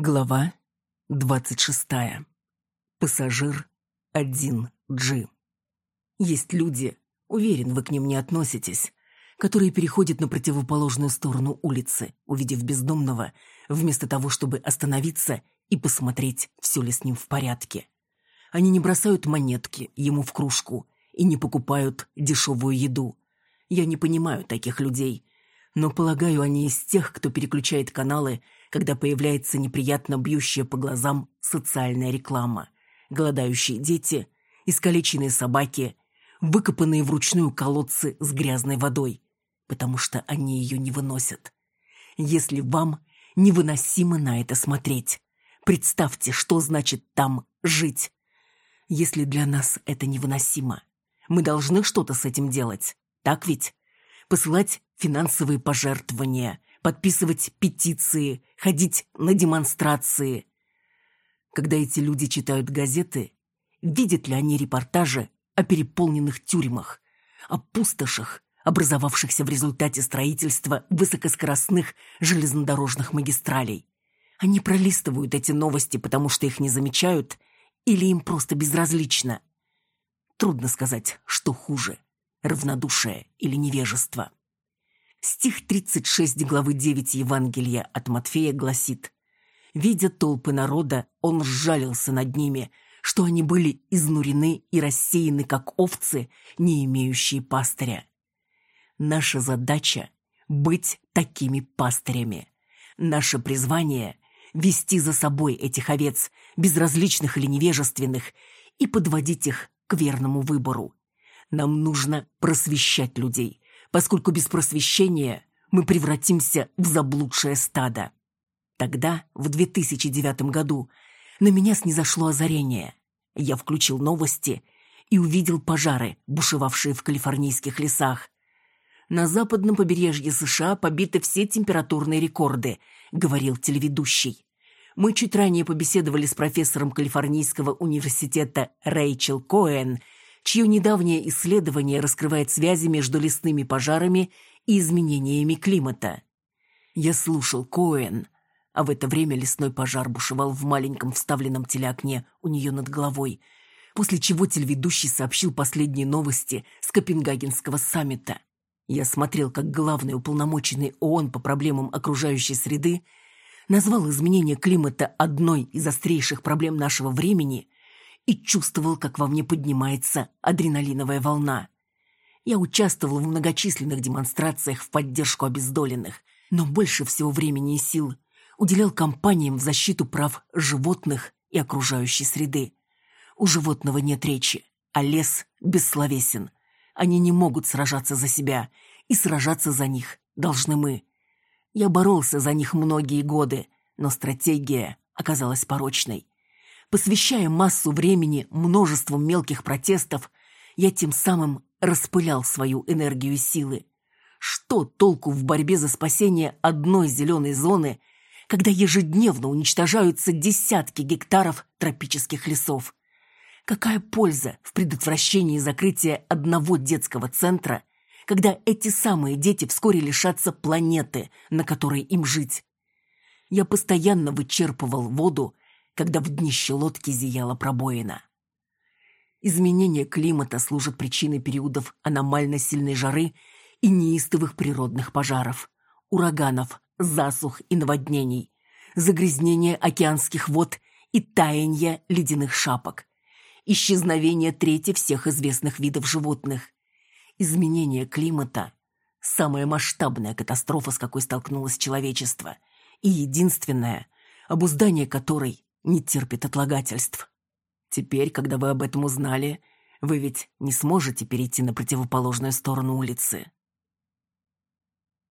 Глава 26. Пассажир 1G. Есть люди, уверен, вы к ним не относитесь, которые переходят на противоположную сторону улицы, увидев бездомного, вместо того, чтобы остановиться и посмотреть, все ли с ним в порядке. Они не бросают монетки ему в кружку и не покупают дешевую еду. Я не понимаю таких людей, но полагаю, они из тех, кто переключает каналы – когда появляется неприятно бьющая по глазам социальная реклама. Голодающие дети, искалеченные собаки, выкопанные вручную колодцы с грязной водой, потому что они ее не выносят. Если вам невыносимо на это смотреть, представьте, что значит там жить. Если для нас это невыносимо, мы должны что-то с этим делать, так ведь? Посылать финансовые пожертвования, подписывать петиции, ходить на демонстрации. Когда эти люди читают газеты, видят ли они репортажи о переполненных тюрьмах, о пустошах, образовавшихся в результате строительства высокоскоростных железнодорожных магистралей? Они пролистывают эти новости, потому что их не замечают, или им просто безразлично? Трудно сказать, что хуже – равнодушие или невежество. Стих 36 главы 9 Евангелия от Матфея гласит «Видя толпы народа, он сжалился над ними, что они были изнурены и рассеяны, как овцы, не имеющие пастыря». Наша задача – быть такими пастырями. Наше призвание – вести за собой этих овец, безразличных или невежественных, и подводить их к верному выбору. Нам нужно просвещать людей – поскольку без просвещения мы превратимся в заблудшее стадо. Тогда, в 2009 году, на меня снизошло озарение. Я включил новости и увидел пожары, бушевавшие в калифорнийских лесах. На западном побережье США побиты все температурные рекорды, говорил телеведущий. Мы чуть ранее побеседовали с профессором Калифорнийского университета Рэйчел Коэн – чье недавнее исследование раскрывает связи между лесными пожарами и изменениями климата. Я слушал Коэн, а в это время лесной пожар бушевал в маленьком вставленном телеокне у нее над головой, после чего телеведущий сообщил последние новости с Копенгагенского саммита. Я смотрел, как главный уполномоченный ООН по проблемам окружающей среды назвал изменение климата одной из острейших проблем нашего времени и чувствовал, как во мне поднимается адреналиновая волна. Я участвовал в многочисленных демонстрациях в поддержку обездоленных, но больше всего времени и сил уделял кампаниям в защиту прав животных и окружающей среды. У животного нет речи, а лес бессловесен. Они не могут сражаться за себя, и сражаться за них должны мы. Я боролся за них многие годы, но стратегия оказалась порочной посвящая массу времени множеству мелких протестов, я тем самым распылял свою энергию силы. Что толку в борьбе за спасение одной зеленой зоны, когда ежедневно уничтожаются десятки гектаров тропических лесов? Какая польза в предотвращении закрытия одного детского центра, когда эти самые дети вскоре лишатся планеты, на которой им жить? Я постоянно вычерпывал воду, когда в днище лодки зияла пробоина. Изменение климата служит причиной периодов аномально сильной жары и неистовых природных пожаров, ураганов, засух и наводнений, загрязнения океанских вод и таяние ледяных шапок, исчезновение трети всех известных видов животных. Изменение климата – самая масштабная катастрофа, с какой столкнулось человечество, и единственная, обуздание которой не терпит отлагательств. Теперь, когда вы об этом узнали, вы ведь не сможете перейти на противоположную сторону улицы.